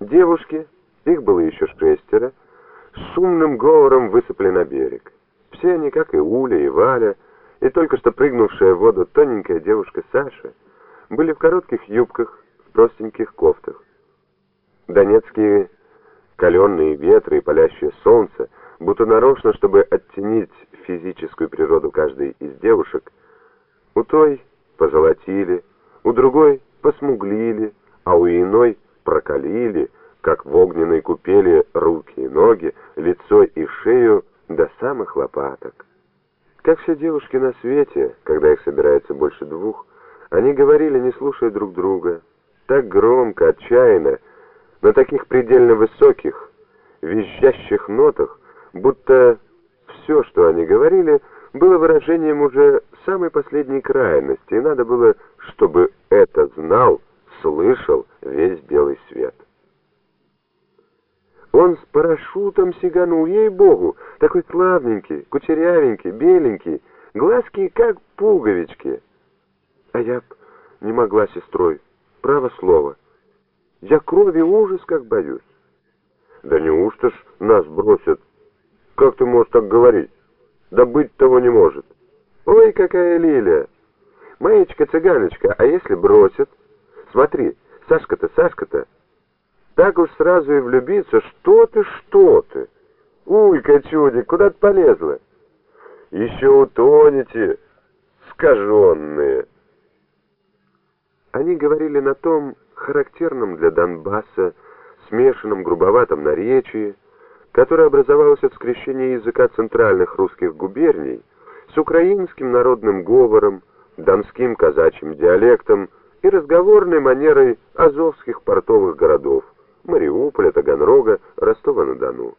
Девушки, их было еще шестеро, с шумным говором высыпали на берег. Все они, как и Уля, и Валя, и только что прыгнувшая в воду тоненькая девушка Саша, были в коротких юбках, в простеньких кофтах. Донецкие каленные ветры и палящее солнце, будто нарочно, чтобы оттенить физическую природу каждой из девушек, у той позолотили, у другой посмуглили, а у иной прокалили, как в огненной купели, руки и ноги, лицо и шею до самых лопаток. Как все девушки на свете, когда их собирается больше двух, они говорили, не слушая друг друга, так громко, отчаянно, на таких предельно высоких, визжащих нотах, будто все, что они говорили, было выражением уже самой последней крайности, и надо было, чтобы это знал, слышал парашютом сиганул, ей-богу, такой славненький, кучерявенький, беленький, глазки как пуговички. А я не могла сестрой, право слово. Я крови ужас как боюсь. Да неужто ж нас бросят? Как ты можешь так говорить? Да быть того не может. Ой, какая лилия! Маечка-цыганочка, а если бросят? Смотри, Сашка-то, Сашка-то, так уж сразу и влюбиться, что ты, что ты. Улька, чудик, куда ты полезла? Еще утонете, скаженные. Они говорили на том характерном для Донбасса смешанном грубоватом наречии, которое образовалось от скрещения языка центральных русских губерний с украинским народным говором, донским казачьим диалектом и разговорной манерой азовских портовых городов Мариуполя, Таганрога, Ростова-на-Дону.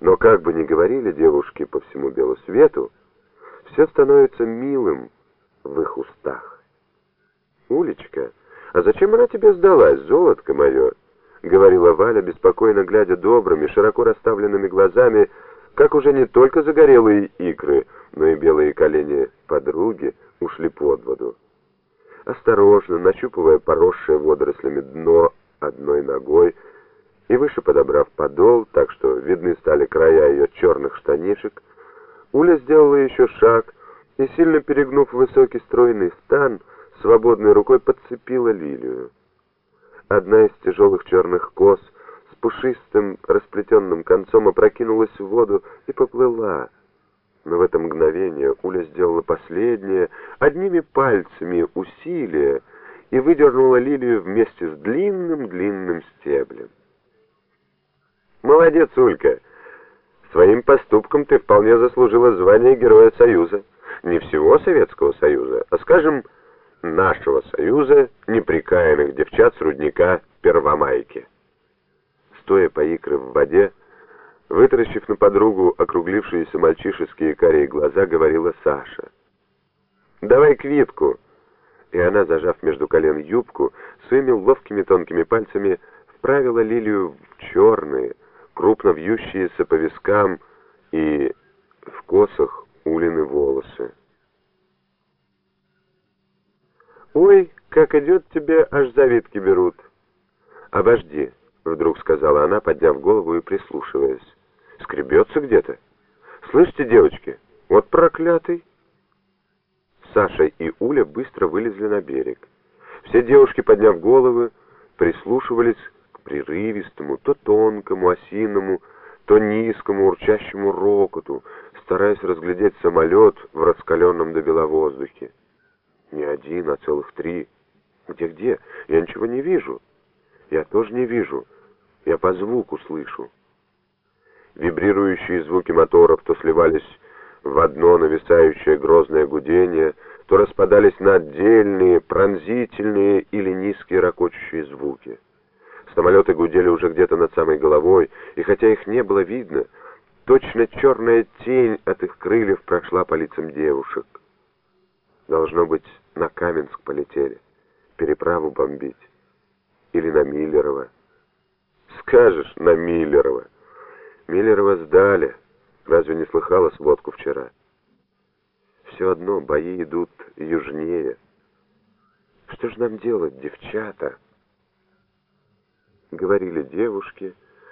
Но как бы ни говорили девушки по всему белу свету, все становится милым в их устах. «Улечка, а зачем она тебе сдалась, золотко мое?» — говорила Валя, беспокойно глядя добрыми, широко расставленными глазами, как уже не только загорелые икры, но и белые колени подруги ушли под воду. Осторожно, нащупывая поросшее водорослями дно одной ногой и выше подобрав подол, так что видны стали края ее черных штанишек, Уля сделала еще шаг и, сильно перегнув высокий стройный стан, свободной рукой подцепила лилию. Одна из тяжелых черных кос с пушистым расплетенным концом опрокинулась в воду и поплыла. Но в это мгновение Уля сделала последнее, одними пальцами усилие, и выдернула лилию вместе с длинным-длинным стеблем. «Молодец, Улька! Своим поступком ты вполне заслужила звание Героя Союза. Не всего Советского Союза, а, скажем, нашего союза неприкаянных девчат с рудника Первомайки. Стоя по икры в воде, вытаращив на подругу округлившиеся мальчишеские карие глаза, говорила Саша. «Давай квитку!» И она, зажав между колен юбку, своими ловкими тонкими пальцами вправила лилию в черные, крупно вьющиеся по вискам и в косах улины волосы. «Ой, как идет тебе, аж завидки берут!» «Обожди», — вдруг сказала она, подняв голову и прислушиваясь. «Скребется где-то? Слышите, девочки, вот проклятый!» Саша и Уля быстро вылезли на берег. Все девушки, подняв головы, прислушивались к прерывистому, то тонкому, осиному, то низкому, урчащему рокоту, стараясь разглядеть самолет в раскаленном до бела воздухе. Не один, а целых три. Где-где? Я ничего не вижу. Я тоже не вижу. Я по звуку слышу. Вибрирующие звуки моторов то сливались в одно нависающее грозное гудение, то распадались на отдельные, пронзительные или низкие ракочущие звуки. Самолеты гудели уже где-то над самой головой, и хотя их не было видно, точно черная тень от их крыльев прошла по лицам девушек. Должно быть, на Каменск полетели, переправу бомбить. Или на Миллерова. Скажешь, на Миллерова. Миллерова сдали. Разве не слыхала сводку вчера? Все одно, бои идут южнее. Что же нам делать, девчата? говорили девушки —